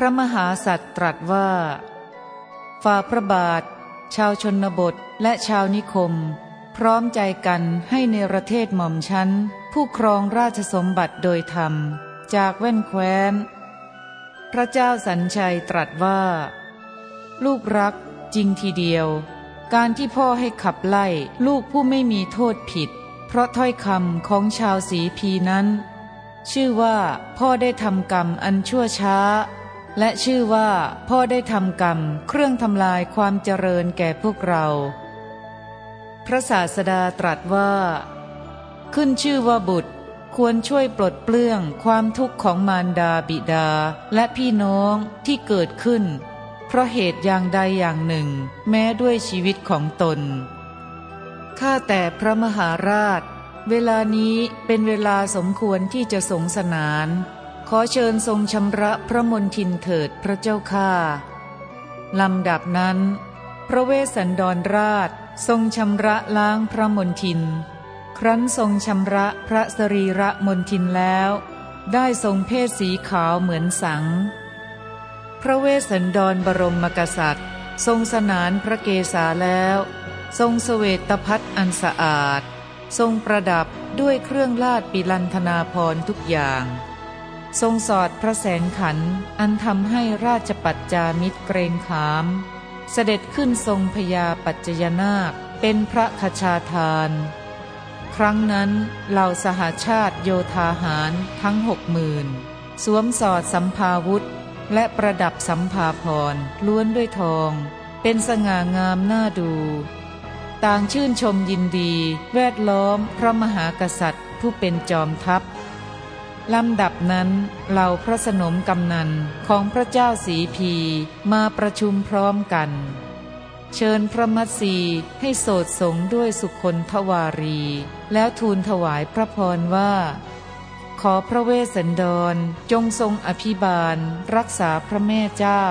พระมหาสัตว์ตรัสว่า ฝ่าพระบาท ชาวชนบทและชาวนิคม พร้อมใจกันให้ในประเทศหม่อมชั้น ผู้ครองราชสมบัติโดยธรรม จากแว่นแคว้น พระเจ้าสัญชัยตรัสว่า ลูกรักจริงทีเดียว การที่พ่อให้ขับไล่ลูกผู้ไม่มีโทษผิด เพราะถ้อยคำของชาวสีพีนั้น ชื่อว่าพ่อได้ทำกรรมอันชั่วช้า และชื่อว่าพ่อได้ทำกรรมเครื่องทำลายความเจริญแก่พวกเรา พระศาสดาตรัสว่า ขึ้นชื่อว่าบุตรควรช่วยปลดเปลื้องความทุกข์ของมารดาบิดาและพี่น้องที่เกิดขึ้น เพราะเหตุอย่างใดอย่างหนึ่ง แม้ด้วยชีวิตของตน ข้าแต่พระมหาราช เวลานี้เป็นเวลาสมควรที่จะสงสนาน ขอเชิญทรงชำระพระมนทินเถิดพระเจ้าข้าลำดับนั้น พระเวสสันดรราชทรงชำระล้างพระมนทิน ครั้นทรงชำระพระสรีระมนทินแล้ว ได้ทรงเพศสีขาวเหมือนสัง พระเวสสันดรบรมมกษัตริย์ ทรงสนานพระเกศาแล้ว ทรงเสวตพัดอันสะอาด ทรงประดับด้วยเครื่องลาดปิลันธนาพรทุกอย่าง ทรงสอดพระแสงขัน อันทำให้ราชปัจจามิตรเกรงขาม เสด็จขึ้นทรงพยาปัจจยนาคเป็นพระคชาทาน ครั้งนั้นเหล่าสหาชาติโยธาหารทั้งหกหมื่นสวมสอดสัมภาวุธ และประดับสัมภาพรล้วนด้วยทอง เป็นสง่างามน่าดู ต่างชื่นชมยินดี แวดล้อมพระมหากษัตริย์ผู้เป็นจอมทัพ ลำดับนั้นเหล่าพระสนมกำนันของพระเจ้าสีพีมาประชุมพร้อมกัน เชิญพระมัตสีให้โสดสงด้วยสุคนทวารี แล้วทูลถวายพระพรว่า ขอพระเวสสันดรจงทรงอภิบาล รักษาพระแม่เจ้า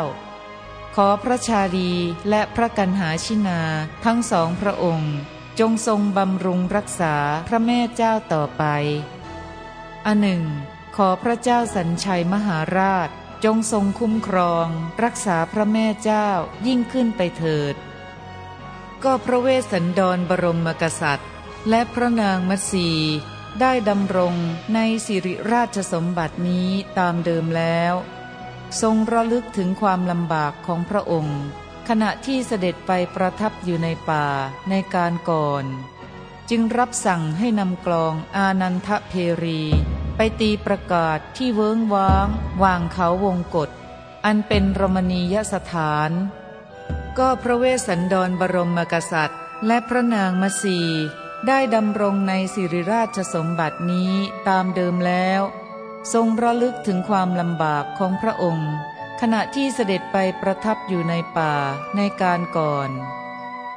ขอพระชาลีและพระกันหาชินาทั้งสองพระองค์ จงทรงบำรุงรักษาพระแม่เจ้าต่อไป อันหนึ่ง ขอพระเจ้าสัญชัยมหาราช จงทรงคุ้มครอง รักษาพระแม่เจ้ายิ่งขึ้นไปเถิด ก็พระเวสสันดรบรมกษัตริย์ และพระนางมัตสีได้ดำรงในสิริราชสมบัตินี้ตามเดิมแล้ว ทรงระลึกถึงความลำบากของพระองค์ ขณะที่เสด็จไปประทับอยู่ในป่าในการก่อน จึงรับสั่งให้นำกลองอานันทเพรี ไปตีประกาศที่เวิ้งว้างวางเขาวงกฏอันเป็นรมณียสถาน ก็พระเวสสันดรบรมกษัตริย์ และพระนางมัสีได้ดำรงในสิริราชสมบัตินี้ตามเดิมแล้ว ทรงระลึกถึงความลำบากของพระองค์ ขณะที่เสด็จไปประทับอยู่ในป่าในการก่อน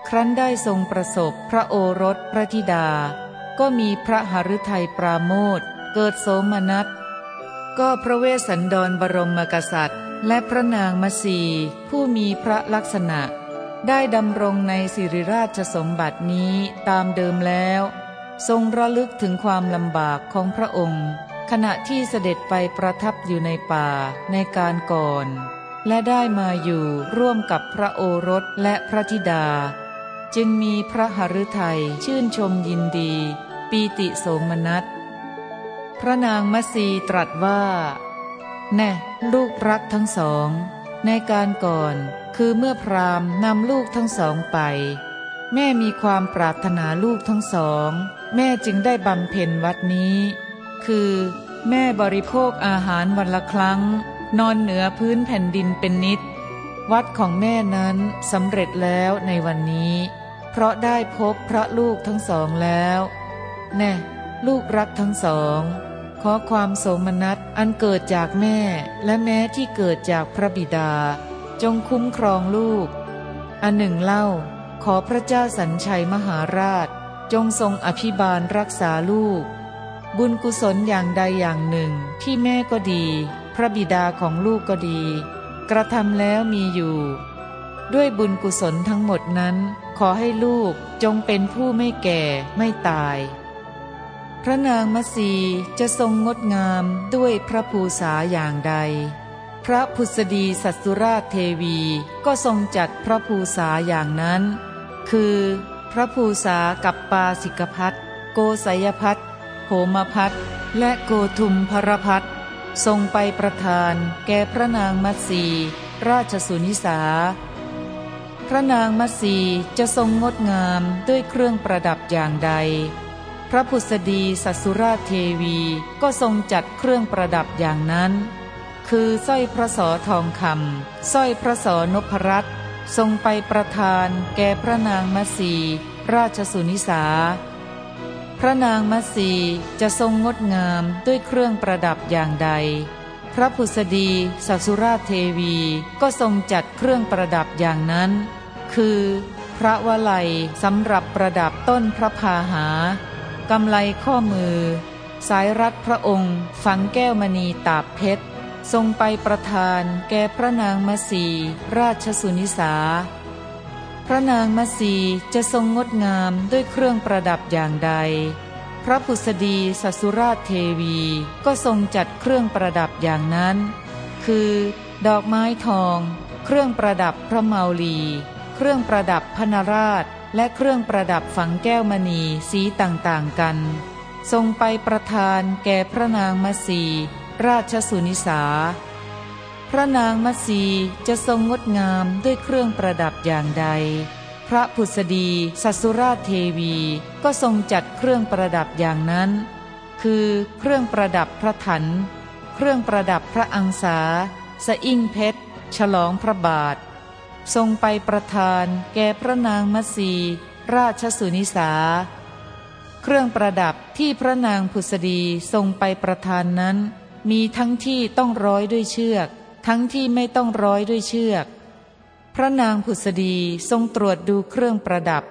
ครั้นได้ทรงประสบพระโอรสพระธิดา ก็มีพระหฤทัยปราโมท เกิดโสมนัสก็พระเวสสันดรบรมกษัตริย์ และพระนางมัสีผู้มีพระลักษณะ ได้ดำรงในสิริราชสมบัตินี้ตามเดิมแล้ว ทรงระลึกถึงความลำบากของพระองค์ ขณะที่เสด็จไปประทับอยู่ในป่าในการก่อน และได้มาอยู่ร่วมกับพระโอรสและพระธิดา จึงมีพระหฤทัยชื่นชมยินดี ปีติโสมนัส พระนางมัสีตรัสว่า แน่ ลูกรักทั้งสอง ในการก่อนคือเมื่อพราหมณ์นำลูกทั้งสองไป แม่มีความปรารถนาลูกทั้งสอง แม่จึงได้บำเพ็ญวัดนี้ คือ แม่บริโภคอาหารวันละครั้ง นอนเหนือพื้นแผ่นดินเป็นนิด วัดของแม่นั้นสำเร็จแล้วในวันนี้ เพราะได้พบพระลูกทั้งสองแล้ว แน่ ลูกรักทั้งสอง ขอความโสมนัสอันเกิดจากแม่และแม้ที่เกิดจากพระบิดา จงคุ้มครองลูก อันหนึ่งเล่า ขอพระเจ้าสัญชัยมหาราช จงทรงอภิบาลรักษาลูก บุญกุศลอย่างใดอย่างหนึ่งที่แม่ก็ดี พระบิดาของลูกก็ดี กระทำแล้วมีอยู่ ด้วยบุญกุศลทั้งหมดนั้น ขอให้ลูกจงเป็นผู้ไม่แก่ไม่ตาย พระนางมัสีจะทรงงดงามด้วยพระภูษาอย่างใด พระพุษดีสัสุราชเทวีก็ทรงจัดพระภูษาอย่างนั้น คือ พระภูษากับปาสิกพัทโกสยพัทโหมพัทและโกทุมพรพัททรงไปประทานแก่พระนางมัตสีราชสุนิสา พระนางมัตสีจะทรงงดงามด้วยเครื่องประดับอย่างใด พระพุษดีสัสุราเทวีก็ทรงจัดเครื่องประดับอย่างนั้น คือสร้อยพระสอทองคำสร้อยพระสอนพรัตน์ทรงไปประทานแก่พระนางมัสีราชสุนิสา พระนางมัสีจะทรงงดงามด้วยเครื่องประดับอย่างใด พระพุษดีสัสุราเทวีก็ทรงจัดเครื่องประดับอย่างนั้น คือ พระวลัยสำหรับประดับต้นพระพาหา กำไลข้อมือ สายรัดพระองค์ ฝังแก้วมณีตาบเพชร ทรงไปประทาน แก่พระนางมัสีราชสุนิสา พระนางมัสีจะทรงงดงามด้วยเครื่องประดับอย่างใด พระพุษดีสัสุราชเทวีก็ทรงจัดเครื่องประดับอย่างนั้น คือ ดอกไม้ทอง เครื่องประดับพระเมาลี เครื่องประดับพนราช และเครื่องประดับฝังแก้วมณีสีต่างๆกัน ทรงไปประทานแก่พระนางมัสีราชสุนิสา พระนางมัสีจะทรงงดงามด้วยเครื่องประดับอย่างใด พระผุษดีสัสุราชเทวีก็ทรงจัดเครื่องประดับอย่างนั้น คือเครื่องประดับพระถัน เครื่องประดับพระอังสาสะอิ่งเพชร ฉลองพระบาท ทรงไปประทาน แก่พระนางมัสีราชสุนิสา เครื่องประดับที่พระนางผุษดีทรงไปประทานนั้น มีทั้งที่ต้องร้อยด้วยเชือก ทั้งที่ไม่ต้องร้อยด้วยเชือก พระนางผุษดีทรงตรวจดูเครื่องประดับ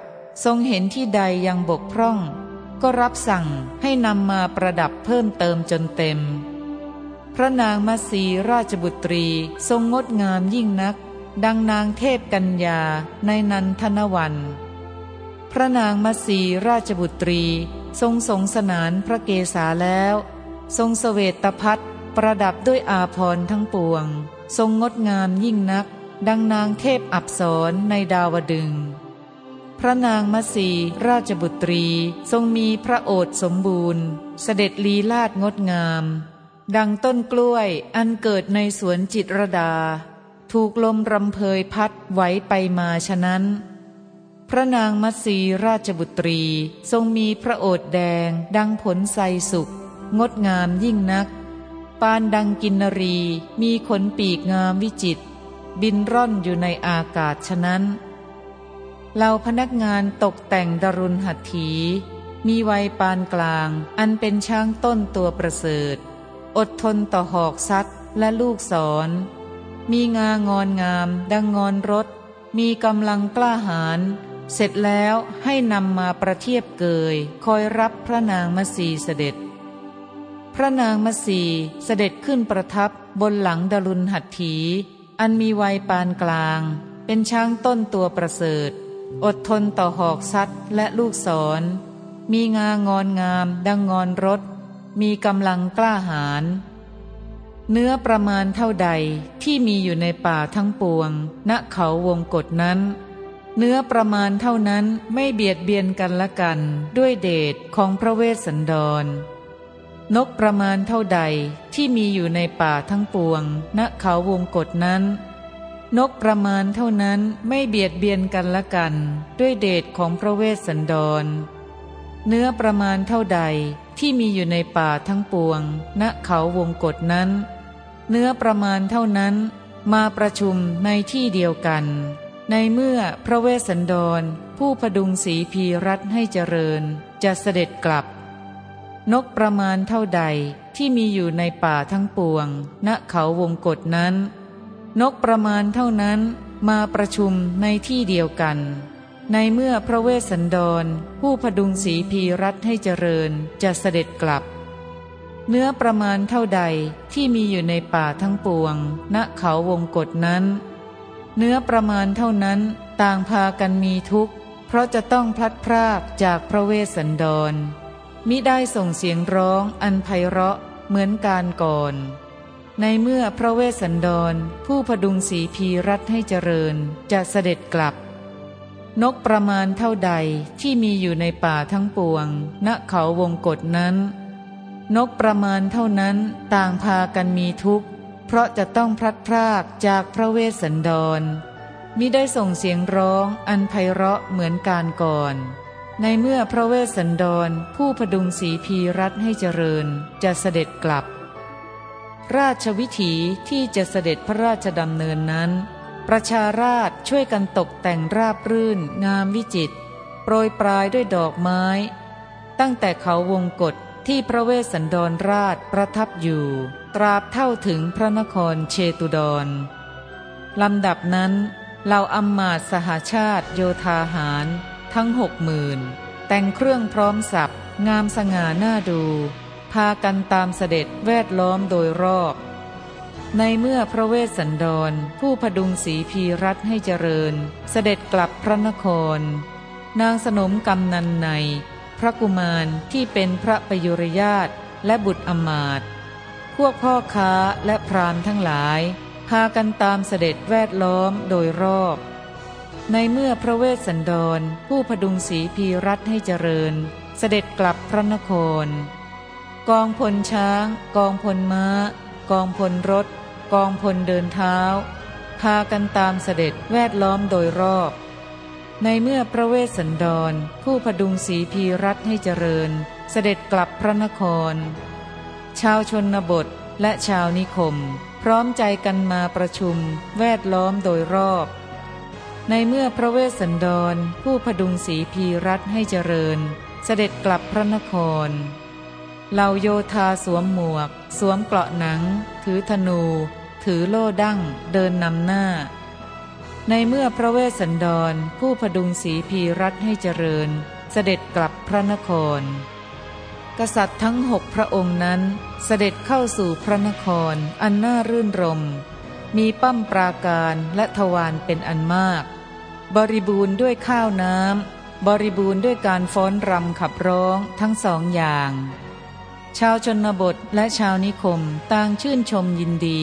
ทรงเห็นที่ใดยังบกพร่อง ก็รับสั่งให้นำมาประดับเพิ่มเติมจนเต็ม พระนางมัสีราชบุตรีทรงงดงามยิ่งนัก ดังนางเทพกัญญาในนันทนวัน พระนางมัสีราชบุตรี ทรงสงสนานพระเกศาแล้ว ทรงสเสวตพัดประดับด้วยอาพรทั้งปวง ทรงงดงามยิ่งนัก ดังนางเทพอับสรในดาวดึง พระนางมัสีราชบุตรีทรงมีพระโอษสมบูรณ์ เสด็จลีลาดงดงาม ดังต้นกล้วยอันเกิดในสวนจิตรดา ถูกลมรำเพยพัดไหวไปมาฉะนั้น พระนางมัสีราชบุตรีทรงมีพระโอษแดง ดังผลไทรสุกงดงามยิ่งนัก ปานดังกินนรี มีขนปีกงามวิจิต บินร่อนอยู่ในอากาศฉะนั้นเราพนักงานตกแต่งดรุณหัตถี มีวัยปานกลาง อันเป็นช้างต้นตัวประเสริฐ อดทนต่อหอกซัดและลูกศร มีงางอนงาม ดังงอนรถ มีกำลังกล้าหาญเสร็จแล้วให้นำมาประเทียบเกย คอยรับพระนางมัสีเสด็จ พระนางมัสีเสด็จขึ้นประทับบนหลังดรุณหัตถี อันมีวัยปานกลาง เป็นช้างต้นตัวประเสริฐ อดทนต่อหอกซัดและลูกศร มีงางอนงาม ดังงอนรถ มีกำลังกล้าหาญ เนื้อประมาณเท่าใดที่มีอยู่ในป่าทั้งปวง ณเขาวงกฏนั้น เนื้อประมาณเท่านั้นไม่เบียดเบียนกันละกันด้วยเดชของพระเวสสันดร นกประมาณเท่าใดที่มีอยู่ในป่าทั้งปวง ณเขาวงกฏนั้น นกประมาณเท่านั้นไม่เบียดเบียนกันละกัน ด้วยเดชของพระเวสสันดร เนื้อประมาณเท่าใดที่มีอยู่ในป่าทั้งปวง ณเขาวงกฏนั้น เนื้อประมาณเท่านั้น มาประชุมในที่เดียวกัน ในเมื่อพระเวสสันดร ผู้พดุงสีพีรัตให้เจริญ จะเสด็จกลับ นกประมาณเท่าใดที่มีอยู่ในป่าทั้งปวง ณเขาวงกฏนั้น นกประมาณเท่านั้นมาประชุมในที่เดียวกัน ในเมื่อพระเวสสันดร ผู้พดุงสีพีรัตให้เจริญจะเสด็จกลับ เนื้อประมาณเท่าใดที่มีอยู่ในป่าทั้งปวง ณเขาวงกฏนั้น เนื้อประมาณเท่านั้นต่างพากันมีทุกข์ เพราะจะต้องพลัดพรากจากพระเวสสันดร มิได้ส่งเสียงร้องอันไพเราะเหมือนการก่อน ในเมื่อพระเวสสันดร ผู้พดุงสีพีรัตให้เจริญจะเสด็จกลับ นกประมาณเท่าใดที่มีอยู่ในป่าทั้งปวง ณเขาวงกฏนั้น นกประมาณเท่านั้นต่างพากันมีทุกข์ เพราะจะต้องพลัดพรากจากพระเวสสันดรมิได้ส่งเสียงร้องอันไพเราะเหมือนการก่อน ในเมื่อพระเวสสันดรผู้พดุงสีพีรัตให้เจริญจะเสด็จกลับ ราชวิถีที่จะเสด็จพระราชดำเนินนั้น ประชาราชช่วยกันตกแต่งราบรื่นงามวิจิตรโปรยปลายด้วยดอกไม้ ตั้งแต่เขาวงกฏ ที่พระเวสสันดรราชประทับอยู่ ตราบเท่าถึงพระนครเชตุดรลำดับนั้นเหล่าอัมมาสหาชาติโยธาหารทั้งหกหมื่นแต่งเครื่องพร้อมสับงามสง่าหน้าดู พากันตามเสด็จแวดล้อมโดยรอบ ในเมื่อพระเวสสันดรผู้พดุงสีพีรัตให้เจริญ เสด็จกลับพระนคร นางสนมกำนันใน พระกุมารที่เป็นพระประยุรญาตและบุตรอมาตพวกพ่อค้าและพรามทั้งหลายพากันตามเสด็จแวดล้อมโดยรอบ ในเมื่อพระเวสสันดรผู้พดุงสีพีรัตให้เจริญ เสด็จกลับพระนคร กองพลช้าง กองพลม้า กองพลรถ กองพลเดินเท้า พากันตามเสด็จแวดล้อมโดยรอบ ในเมื่อพระเวสสันดร ผู้พดุงสีพีรัตให้เจริญ เสด็จกลับพระนคร ชาวชนบทและชาวนิคม พร้อมใจกันมาประชุมแวดล้อมโดยรอบ ในเมื่อพระเวสสันดร ผู้พดุงสีพีรัตให้เจริญ เสด็จกลับพระนครเหล่าโยธาสวมหมวก สวมเกราะหนัง ถือธนู ถือโล่ดั้ง เดินนำหน้า ในเมื่อพระเวสสันดรผู้พดุงสีพีรัตให้เจริญ เสด็จกลับพระนคร กษัตริย์ทั้งหกพระองค์นั้นเสด็จเข้าสู่พระนครอันน่ารื่นรม มีปั้มปราการและทวารเป็นอันมาก บริบูรณ์ด้วยข้าวน้ำบริบูรณ์ด้วยการฟ้อนรำขับร้องทั้งสองอย่าง ชาวชนบทและชาวนิคมต่างชื่นชมยินดี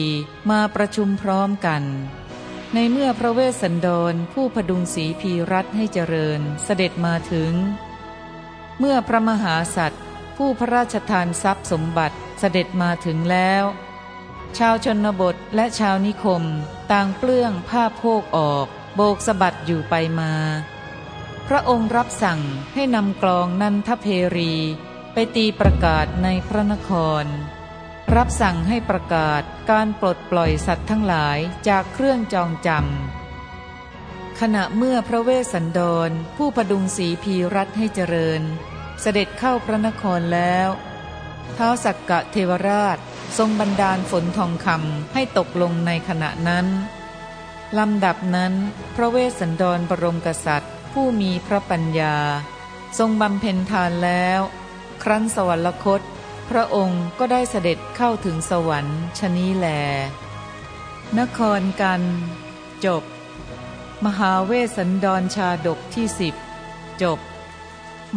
มาประชุมพร้อมกัน ในเมื่อพระเวสสันดรผู้พดุงสีพีรัตให้เจริญเสด็จมาถึง เมื่อพระมหาสัตว์ ผู้พระราชทานทรัพย์สมบัติเสด็จมาถึงแล้ว ชาวชนบทและชาวนิคม ต่างเปลื้องผ้าโพกออก โบกสะบัดอยู่ไปมา พระองค์รับสั่งให้นำกลองนันทเพรี ไปตีประกาศในพระนคร รับสั่งให้ประกาศการปลดปล่อยสัตว์ทั้งหลายจากเครื่องจองจำขณะเมื่อพระเวสสันดร ผู้ประดุงสีพีรัตให้เจริญ เสด็จเข้าพระนครแล้วท้าวสักกะเทวราชทรงบันดาลฝนทองคำให้ตกลงในขณะนั้นลำดับนั้น พระเวสสันดรบรมกษัตริย์ ผู้มีพระปัญญา ทรงบำเพ็ญทานแล้ว ครั้นสวรรคต พระองค์ก็ได้เสด็จเข้าถึงสวรรค์ชนี้แล นครกัน จบ มหาเวสันดรชาดกที่สิบจบ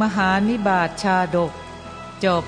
มหานิบาตชาดก จบ